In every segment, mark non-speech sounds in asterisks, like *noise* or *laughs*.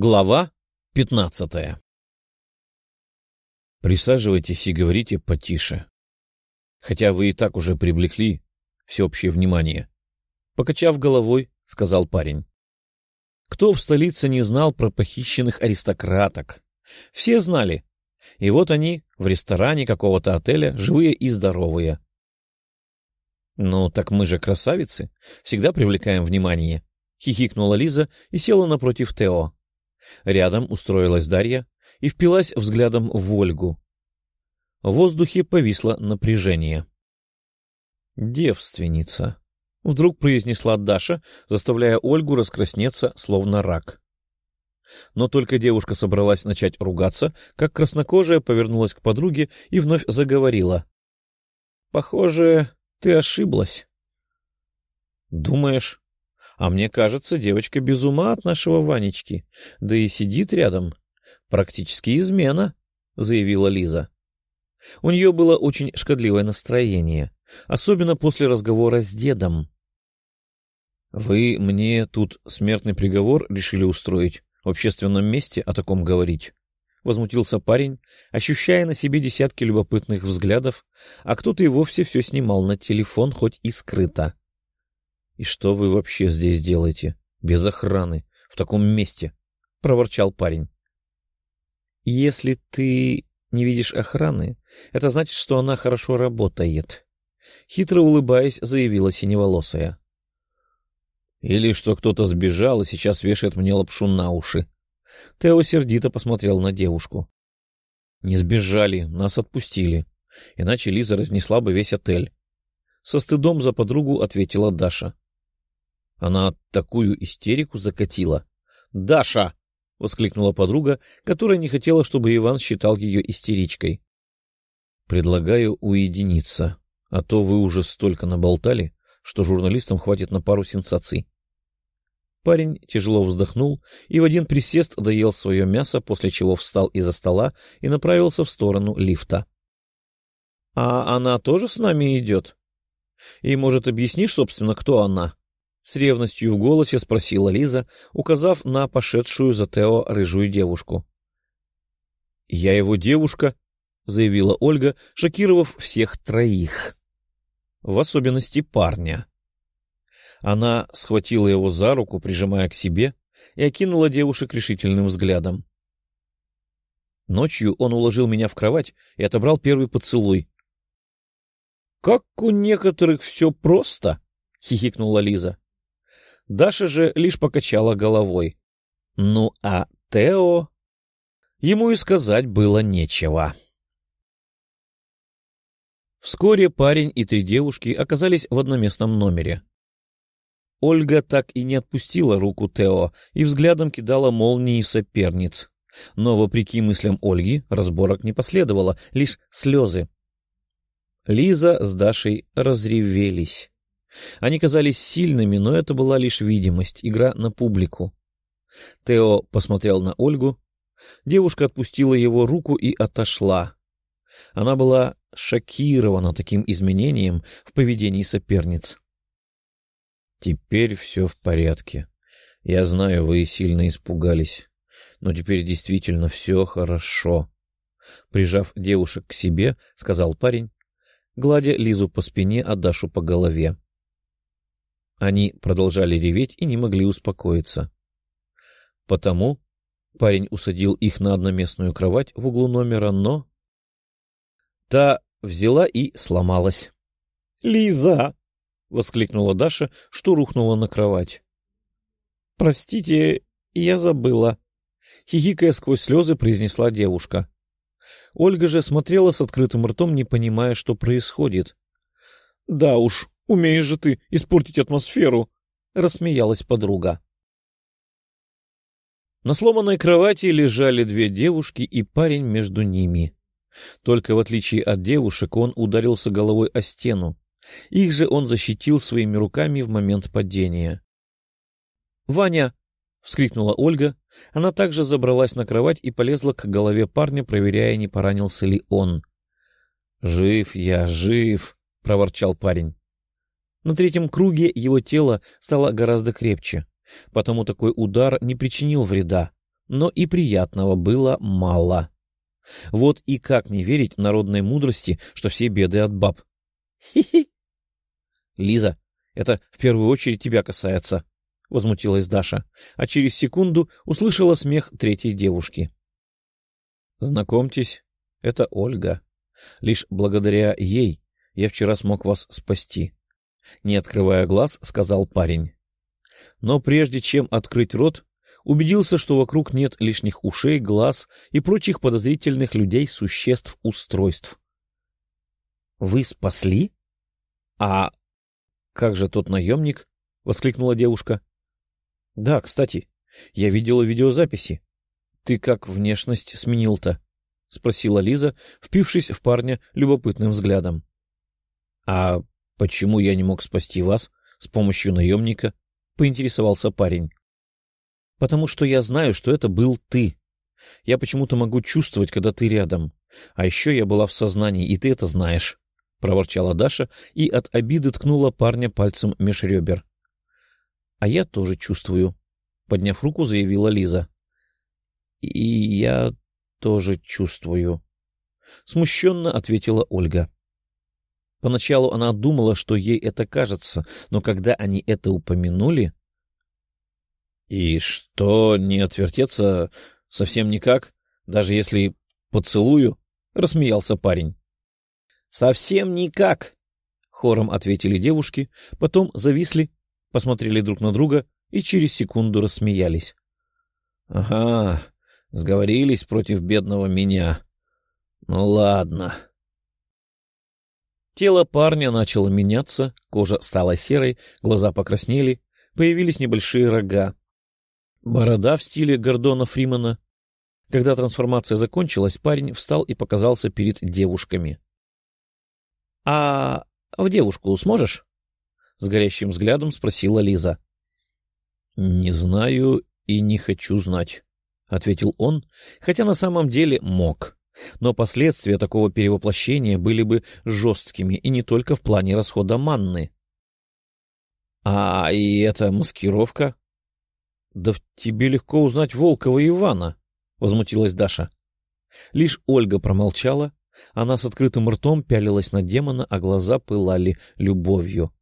Глава пятнадцатая Присаживайтесь и говорите потише. Хотя вы и так уже привлекли всеобщее внимание. Покачав головой, сказал парень. Кто в столице не знал про похищенных аристократок? Все знали. И вот они в ресторане какого-то отеля, живые и здоровые. «Ну, так мы же красавицы, всегда привлекаем внимание», — хихикнула Лиза и села напротив Тео. Рядом устроилась Дарья и впилась взглядом в Ольгу. В воздухе повисло напряжение. «Девственница», — вдруг произнесла Даша, заставляя Ольгу раскраснеться, словно рак. Но только девушка собралась начать ругаться, как краснокожая повернулась к подруге и вновь заговорила. — Похоже, ты ошиблась. — Думаешь? А мне кажется, девочка без ума от нашего Ванечки, да и сидит рядом. Практически измена, — заявила Лиза. У нее было очень шкодливое настроение, особенно после разговора с дедом. — Вы мне тут смертный приговор решили устроить? В общественном месте о таком говорить? — возмутился парень, ощущая на себе десятки любопытных взглядов, а кто-то и вовсе все снимал на телефон, хоть и скрыто. — И что вы вообще здесь делаете? Без охраны, в таком месте? — проворчал парень. — Если ты не видишь охраны, это значит, что она хорошо работает. Хитро улыбаясь, заявила синеволосая. — Или что кто-то сбежал и сейчас вешает мне лапшу на уши. Тео сердито посмотрел на девушку. — Не сбежали, нас отпустили. Иначе Лиза разнесла бы весь отель. Со стыдом за подругу ответила Даша. Она такую истерику закатила. «Даша!» — воскликнула подруга, которая не хотела, чтобы Иван считал ее истеричкой. «Предлагаю уединиться, а то вы уже столько наболтали, что журналистам хватит на пару сенсаций». Парень тяжело вздохнул и в один присест доел свое мясо, после чего встал из-за стола и направился в сторону лифта. — А она тоже с нами идет? И, может, объяснишь, собственно, кто она? С ревностью в голосе спросила Лиза, указав на пошедшую за Тео рыжую девушку. — Я его девушка, — заявила Ольга, шокировав всех троих. В особенности парня. Она схватила его за руку, прижимая к себе, и окинула девушек решительным взглядом. Ночью он уложил меня в кровать и отобрал первый поцелуй. — Как у некоторых все просто! — хихикнула Лиза. Даша же лишь покачала головой. Ну а Тео... Ему и сказать было нечего. Вскоре парень и три девушки оказались в одноместном номере. Ольга так и не отпустила руку Тео и взглядом кидала молнии в соперниц. Но, вопреки мыслям Ольги, разборок не последовало, лишь слезы. Лиза с Дашей разревелись. Они казались сильными, но это была лишь видимость, игра на публику. Тео посмотрел на Ольгу. Девушка отпустила его руку и отошла. Она была шокирована таким изменением в поведении соперниц. «Теперь все в порядке. Я знаю, вы сильно испугались, но теперь действительно все хорошо». Прижав девушек к себе, сказал парень, гладя Лизу по спине, а Дашу по голове. Они продолжали реветь и не могли успокоиться. Потому парень усадил их на одноместную кровать в углу номера, но... Та взяла и сломалась. «Лиза!» — воскликнула Даша, что рухнула на кровать. «Простите, я забыла», — хихикая сквозь слезы произнесла девушка. Ольга же смотрела с открытым ртом, не понимая, что происходит. «Да уж, Умеешь же ты испортить атмосферу, — рассмеялась подруга. На сломанной кровати лежали две девушки и парень между ними. Только в отличие от девушек он ударился головой о стену. Их же он защитил своими руками в момент падения. «Ваня!» — вскрикнула Ольга. Она также забралась на кровать и полезла к голове парня, проверяя, не поранился ли он. «Жив я, жив!» — проворчал парень. На третьем круге его тело стало гораздо крепче, потому такой удар не причинил вреда, но и приятного было мало. Вот и как не верить народной мудрости, что все беды от баб. Хи-хи. Лиза, это в первую очередь тебя касается, — возмутилась Даша, а через секунду услышала смех третьей девушки. Знакомьтесь, это Ольга. Лишь благодаря ей я вчера смог вас спасти. Не открывая глаз, сказал парень. Но прежде чем открыть рот, убедился, что вокруг нет лишних ушей, глаз и прочих подозрительных людей, существ, устройств. — Вы спасли? — А как же тот наемник? — воскликнула девушка. — Да, кстати, я видела видеозаписи. Ты как внешность сменил-то? — спросила Лиза, впившись в парня любопытным взглядом. — А почему я не мог спасти вас с помощью наемника? — поинтересовался парень. — Потому что я знаю, что это был ты. Я почему-то могу чувствовать, когда ты рядом. А еще я была в сознании, и ты это знаешь, — проворчала Даша и от обиды ткнула парня пальцем меж ребер. — А я тоже чувствую, — подняв руку, заявила Лиза. — И я тоже чувствую. Смущенно ответила Ольга. Поначалу она думала, что ей это кажется, но когда они это упомянули... — И что, не отвертеться совсем никак, даже если поцелую? — рассмеялся парень. — Совсем никак! — хором ответили девушки, потом зависли, посмотрели друг на друга и через секунду рассмеялись. — Ага, Сговорились против бедного меня. Ну ладно. Тело парня начало меняться, кожа стала серой, глаза покраснели, появились небольшие рога. Борода в стиле Гордона Фримана. Когда трансформация закончилась, парень встал и показался перед девушками. — А в девушку сможешь? — с горящим взглядом спросила Лиза. — Не знаю и не хочу знать. — ответил он, хотя на самом деле мог. Но последствия такого перевоплощения были бы жесткими и не только в плане расхода манны. — А и эта маскировка? — Да в тебе легко узнать Волкова Ивана, — возмутилась Даша. Лишь Ольга промолчала, она с открытым ртом пялилась на демона, а глаза пылали любовью.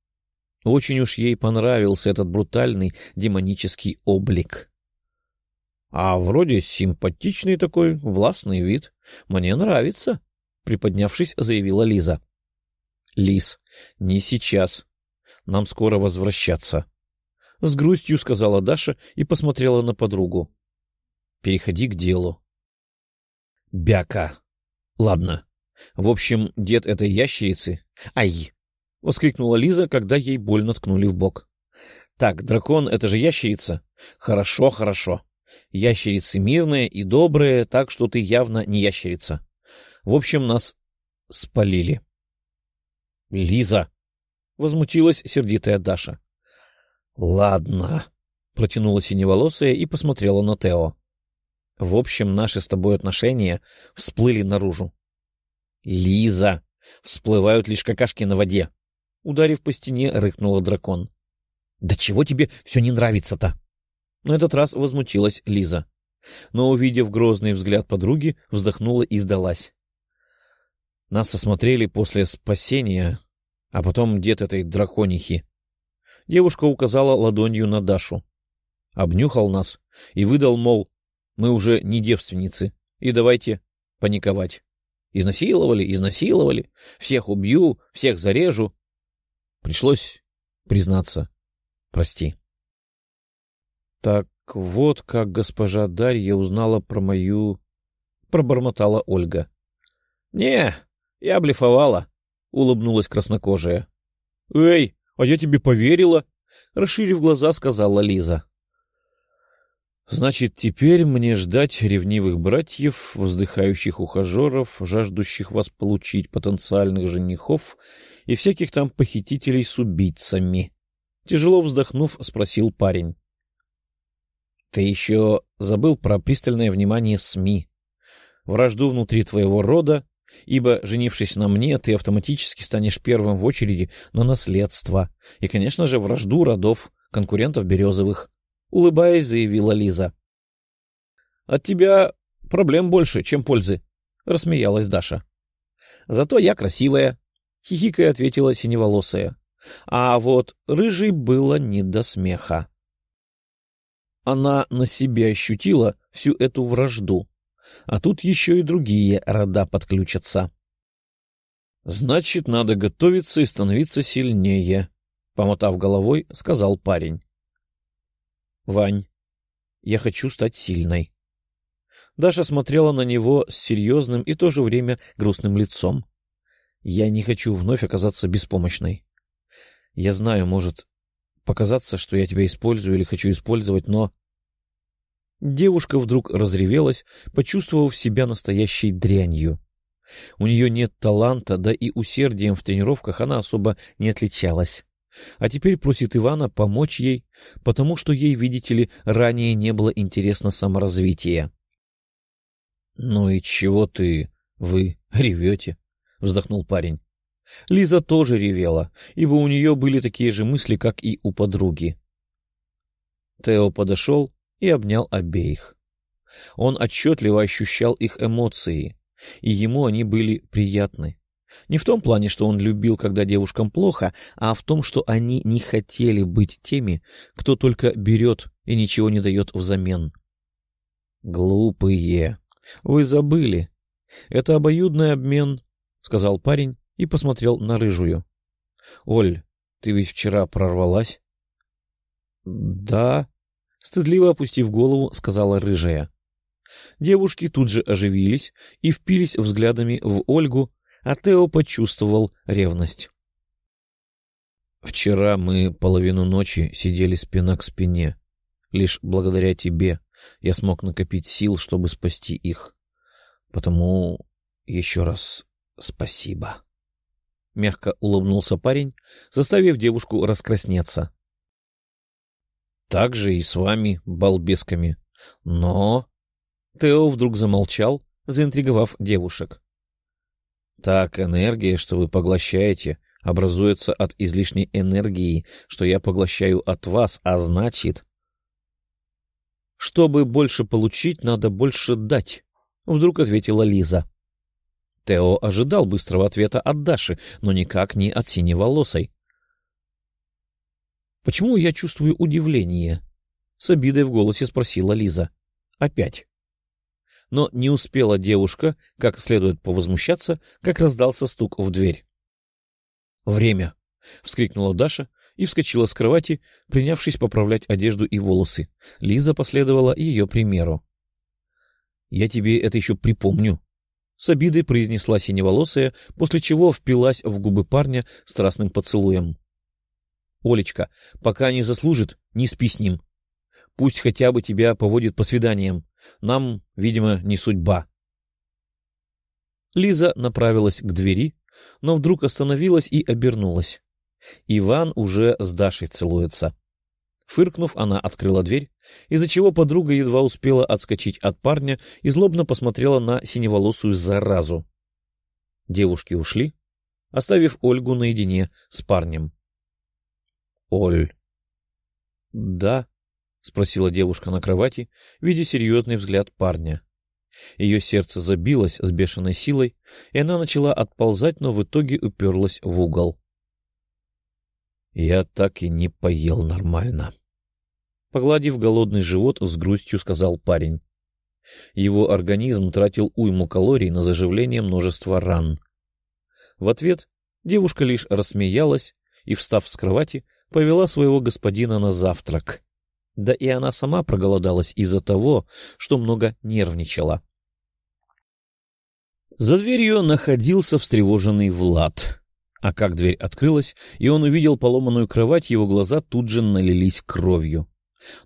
Очень уж ей понравился этот брутальный демонический облик. А вроде симпатичный такой, властный вид. Мне нравится, — приподнявшись, заявила Лиза. — Лиз, не сейчас. Нам скоро возвращаться. С грустью сказала Даша и посмотрела на подругу. — Переходи к делу. — Бяка. Ладно. В общем, дед этой ящерицы... Ай! — воскликнула Лиза, когда ей больно ткнули в бок. — Так, дракон — это же ящерица. Хорошо, хорошо. Ящерицы мирные и добрые, так что ты явно не ящерица. В общем, нас спалили. — Лиза! — возмутилась сердитая Даша. — Ладно, — протянула синеволосая и посмотрела на Тео. — В общем, наши с тобой отношения всплыли наружу. — Лиза! Всплывают лишь какашки на воде! — ударив по стене, рыкнула дракон. — Да чего тебе все не нравится-то? На этот раз возмутилась Лиза. Но, увидев грозный взгляд подруги, вздохнула и сдалась. Нас осмотрели после спасения, а потом дед этой драконихи. Девушка указала ладонью на Дашу. Обнюхал нас и выдал, мол, мы уже не девственницы, и давайте паниковать. Изнасиловали, изнасиловали, всех убью, всех зарежу. Пришлось признаться. Прости. Так вот как госпожа Дарья узнала про мою... Пробормотала Ольга. — Не, я блефовала, — улыбнулась краснокожая. — Эй, а я тебе поверила, — расширив глаза, сказала Лиза. — Значит, теперь мне ждать ревнивых братьев, воздыхающих ухажеров, жаждущих вас получить, потенциальных женихов и всяких там похитителей с убийцами? Тяжело вздохнув, спросил парень. Ты еще забыл про пристальное внимание СМИ, вражду внутри твоего рода, ибо, женившись на мне, ты автоматически станешь первым в очереди на наследство и, конечно же, вражду родов, конкурентов Березовых, — улыбаясь, заявила Лиза. От тебя проблем больше, чем пользы, — рассмеялась Даша. — Зато я красивая, — хихикая ответила синеволосая. А вот рыжий было не до смеха. Она на себе ощутила всю эту вражду, а тут еще и другие рода подключатся. — Значит, надо готовиться и становиться сильнее, — помотав головой, сказал парень. — Вань, я хочу стать сильной. Даша смотрела на него с серьезным и в то же время грустным лицом. Я не хочу вновь оказаться беспомощной. Я знаю, может показаться, что я тебя использую или хочу использовать, но... Девушка вдруг разревелась, почувствовав себя настоящей дрянью. У нее нет таланта, да и усердием в тренировках она особо не отличалась. А теперь просит Ивана помочь ей, потому что ей, видите ли, ранее не было интересно саморазвитие. — Ну и чего ты, вы, ревете? — вздохнул парень. Лиза тоже ревела, ибо у нее были такие же мысли, как и у подруги. Тео подошел и обнял обеих. Он отчетливо ощущал их эмоции, и ему они были приятны. Не в том плане, что он любил, когда девушкам плохо, а в том, что они не хотели быть теми, кто только берет и ничего не дает взамен. «Глупые! Вы забыли. Это обоюдный обмен», — сказал парень и посмотрел на рыжую. — Оль, ты ведь вчера прорвалась? — Да, — стыдливо опустив голову, сказала рыжая. Девушки тут же оживились и впились взглядами в Ольгу, а Тео почувствовал ревность. «Вчера мы половину ночи сидели спина к спине. Лишь благодаря тебе я смог накопить сил, чтобы спасти их. Потому еще раз спасибо». Мягко улыбнулся парень, заставив девушку раскраснеться. «Так же и с вами, балбесками. Но...» Тео вдруг замолчал, заинтриговав девушек. «Так энергия, что вы поглощаете, образуется от излишней энергии, что я поглощаю от вас, а значит...» «Чтобы больше получить, надо больше дать», — вдруг ответила Лиза. Тео ожидал быстрого ответа от Даши, но никак не от синеволосой. «Почему я чувствую удивление?» — с обидой в голосе спросила Лиза. «Опять». Но не успела девушка как следует повозмущаться, как раздался стук в дверь. «Время!» — вскрикнула Даша и вскочила с кровати, принявшись поправлять одежду и волосы. Лиза последовала ее примеру. «Я тебе это еще припомню», — с обидой произнесла синеволосая, после чего впилась в губы парня страстным поцелуем. — Олечка, пока не заслужит, не спи с ним. Пусть хотя бы тебя поводит по свиданиям. Нам, видимо, не судьба. Лиза направилась к двери, но вдруг остановилась и обернулась. Иван уже с Дашей целуется. Фыркнув, она открыла дверь, из-за чего подруга едва успела отскочить от парня и злобно посмотрела на синеволосую заразу. Девушки ушли, оставив Ольгу наедине с парнем. — Оль. — Да, — спросила девушка на кровати, видя серьезный взгляд парня. Ее сердце забилось с бешеной силой, и она начала отползать, но в итоге уперлась в угол. Я так и не поел нормально. Погладив голодный живот, с грустью сказал парень. Его организм тратил уйму калорий на заживление множества ран. В ответ девушка лишь рассмеялась и, встав с кровати, повела своего господина на завтрак. Да и она сама проголодалась из-за того, что много нервничала. За дверью находился встревоженный Влад. А как дверь открылась, и он увидел поломанную кровать, его глаза тут же налились кровью.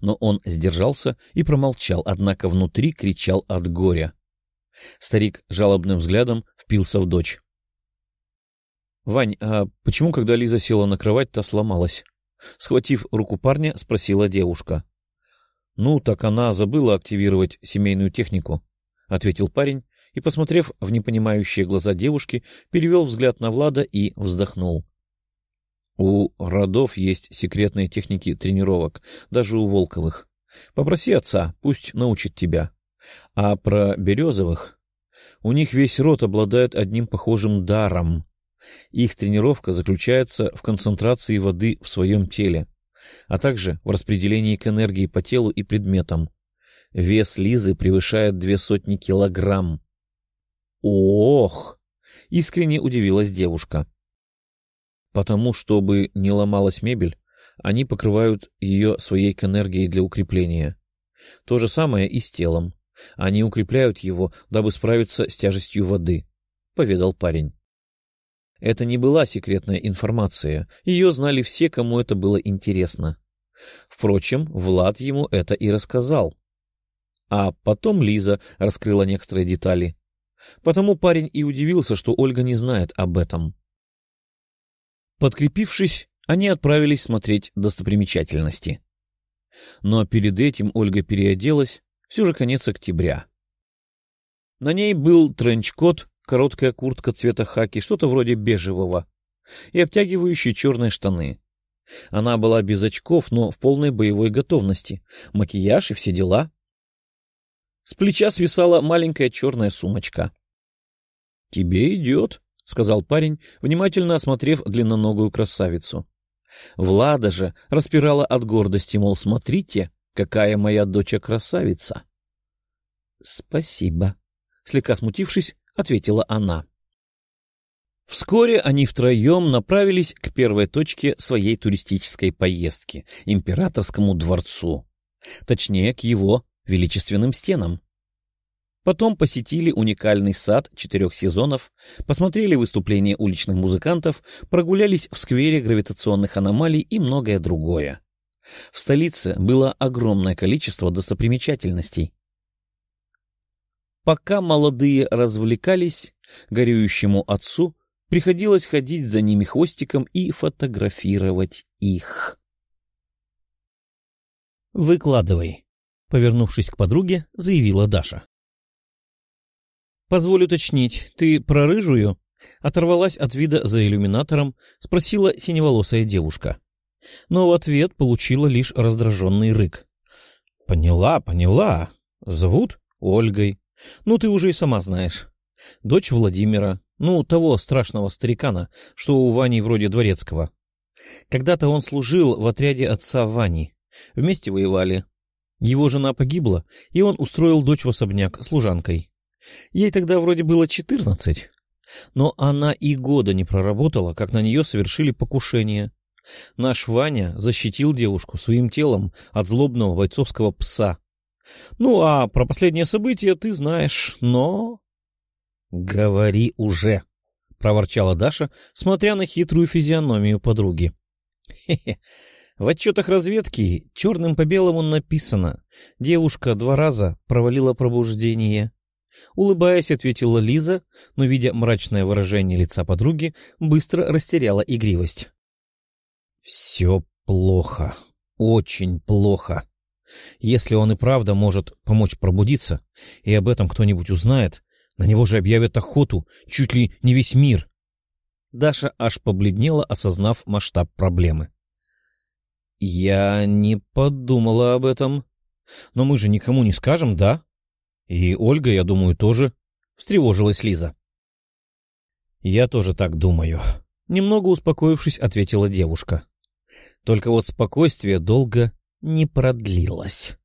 Но он сдержался и промолчал, однако внутри кричал от горя. Старик жалобным взглядом впился в дочь. — Вань, а почему, когда Лиза села на кровать, та сломалась? Схватив руку парня, спросила девушка. — Ну, так она забыла активировать семейную технику, — ответил парень и, посмотрев в непонимающие глаза девушки, перевел взгляд на Влада и вздохнул. У родов есть секретные техники тренировок, даже у Волковых. Попроси отца, пусть научит тебя. А про Березовых... У них весь род обладает одним похожим даром. Их тренировка заключается в концентрации воды в своем теле, а также в распределении к энергии по телу и предметам. Вес Лизы превышает две сотни килограмм. «Ох!» — искренне удивилась девушка. «Потому, чтобы не ломалась мебель, они покрывают ее своей к энергией для укрепления. То же самое и с телом. Они укрепляют его, дабы справиться с тяжестью воды», — поведал парень. Это не была секретная информация, ее знали все, кому это было интересно. Впрочем, Влад ему это и рассказал. А потом Лиза раскрыла некоторые детали. Потому парень и удивился, что Ольга не знает об этом. Подкрепившись, они отправились смотреть достопримечательности. Но перед этим Ольга переоделась, все же конец октября. На ней был тренч-кот, короткая куртка цвета хаки, что-то вроде бежевого, и обтягивающие черные штаны. Она была без очков, но в полной боевой готовности, макияж и все дела. С плеча свисала маленькая черная сумочка. — Тебе идет, — сказал парень, внимательно осмотрев длинноногую красавицу. Влада же распирала от гордости, мол, смотрите, какая моя доча красавица. — Спасибо. Слегка смутившись, — ответила она. Вскоре они втроем направились к первой точке своей туристической поездки — Императорскому дворцу. Точнее, к его величественным стенам. Потом посетили уникальный сад четырех сезонов, посмотрели выступления уличных музыкантов, прогулялись в сквере гравитационных аномалий и многое другое. В столице было огромное количество достопримечательностей. Пока молодые развлекались, горюющему отцу приходилось ходить за ними хвостиком и фотографировать их. «Выкладывай», — повернувшись к подруге, заявила Даша. «Позволь уточнить, ты про рыжую?» Оторвалась от вида за иллюминатором, спросила синеволосая девушка. Но в ответ получила лишь раздраженный рык. «Поняла, поняла. Зовут Ольгой. Ну, ты уже и сама знаешь. Дочь Владимира, ну, того страшного старикана, что у Вани вроде дворецкого. Когда-то он служил в отряде отца Вани. Вместе воевали. Его жена погибла, и он устроил дочь в особняк служанкой. Ей тогда вроде было четырнадцать. Но она и года не проработала, как на нее совершили покушение. Наш Ваня защитил девушку своим телом от злобного бойцовского пса. Ну, а про последнее событие ты знаешь, но... — Говори уже, — проворчала Даша, смотря на хитрую физиономию подруги. *laughs* Хе — В отчетах разведки черным по белому написано. Девушка два раза провалила пробуждение. Улыбаясь, ответила Лиза, но, видя мрачное выражение лица подруги, быстро растеряла игривость. «Все плохо. Очень плохо. Если он и правда может помочь пробудиться, и об этом кто-нибудь узнает, на него же объявят охоту, чуть ли не весь мир». Даша аж побледнела, осознав масштаб проблемы. «Я не подумала об этом. Но мы же никому не скажем, да?» И Ольга, я думаю, тоже. Встревожилась Лиза. Я тоже так думаю. Немного успокоившись, ответила девушка. Только вот спокойствие долго не продлилось.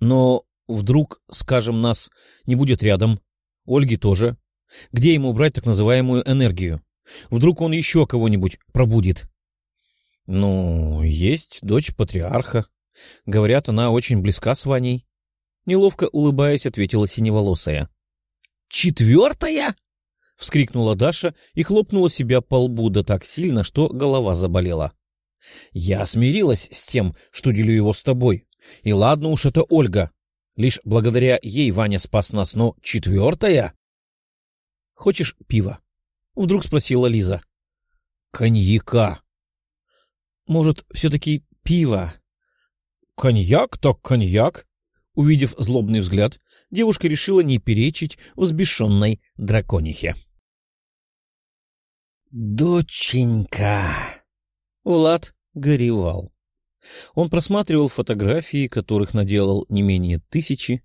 Но вдруг, скажем, нас не будет рядом. Ольги тоже. Где ему брать так называемую энергию? Вдруг он еще кого-нибудь пробудит? Ну, есть дочь патриарха. Говорят, она очень близка с Ваней. Неловко улыбаясь, ответила синеволосая. «Четвертая?» — вскрикнула Даша и хлопнула себя по лбу да так сильно, что голова заболела. «Я смирилась с тем, что делю его с тобой. И ладно уж это Ольга. Лишь благодаря ей Ваня спас нас, но четвертая?» «Хочешь пива?» — вдруг спросила Лиза. «Коньяка». «Может, все-таки пиво?» «Коньяк так коньяк», Увидев злобный взгляд, девушка решила не перечить взбешенной драконихе. «Доченька!» Влад горевал. Он просматривал фотографии, которых наделал не менее тысячи,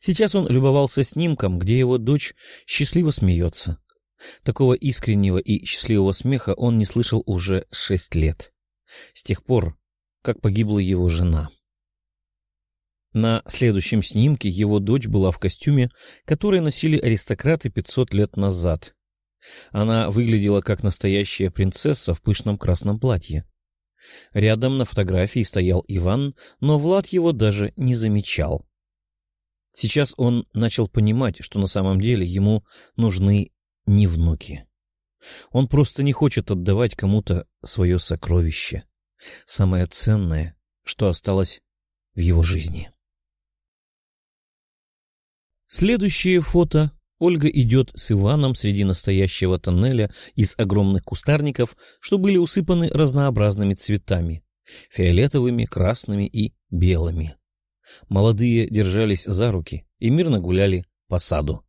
Сейчас он любовался снимком, где его дочь счастливо смеется. Такого искреннего и счастливого смеха он не слышал уже шесть лет. С тех пор, как погибла его жена. На следующем снимке его дочь была в костюме, который носили аристократы 500 лет назад. Она выглядела как настоящая принцесса в пышном красном платье. Рядом на фотографии стоял Иван, но Влад его даже не замечал. Сейчас он начал понимать, что на самом деле ему нужны не внуки. Он просто не хочет отдавать кому-то свое сокровище, самое ценное, что осталось в его жизни. Следующее фото. Ольга идет с Иваном среди настоящего тоннеля из огромных кустарников, что были усыпаны разнообразными цветами — фиолетовыми, красными и белыми. Молодые держались за руки и мирно гуляли по саду.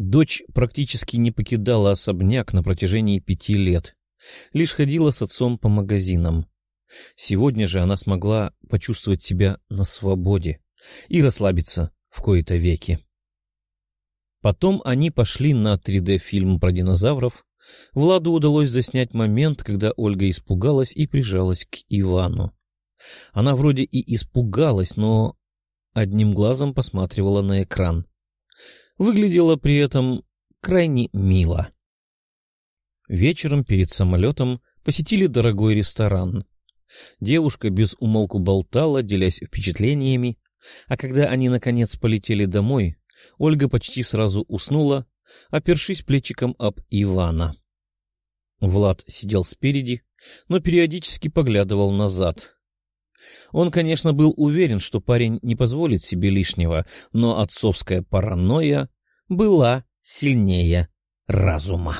Дочь практически не покидала особняк на протяжении пяти лет, лишь ходила с отцом по магазинам. Сегодня же она смогла почувствовать себя на свободе и расслабиться в кои-то веки. Потом они пошли на 3D-фильм про динозавров. Владу удалось заснять момент, когда Ольга испугалась и прижалась к Ивану. Она вроде и испугалась, но одним глазом посматривала на экран. Выглядела при этом крайне мило. Вечером перед самолетом посетили дорогой ресторан. Девушка без умолку болтала, делясь впечатлениями, а когда они, наконец, полетели домой, Ольга почти сразу уснула, опершись плечиком об Ивана. Влад сидел спереди, но периодически поглядывал назад. Он, конечно, был уверен, что парень не позволит себе лишнего, но отцовская паранойя была сильнее разума.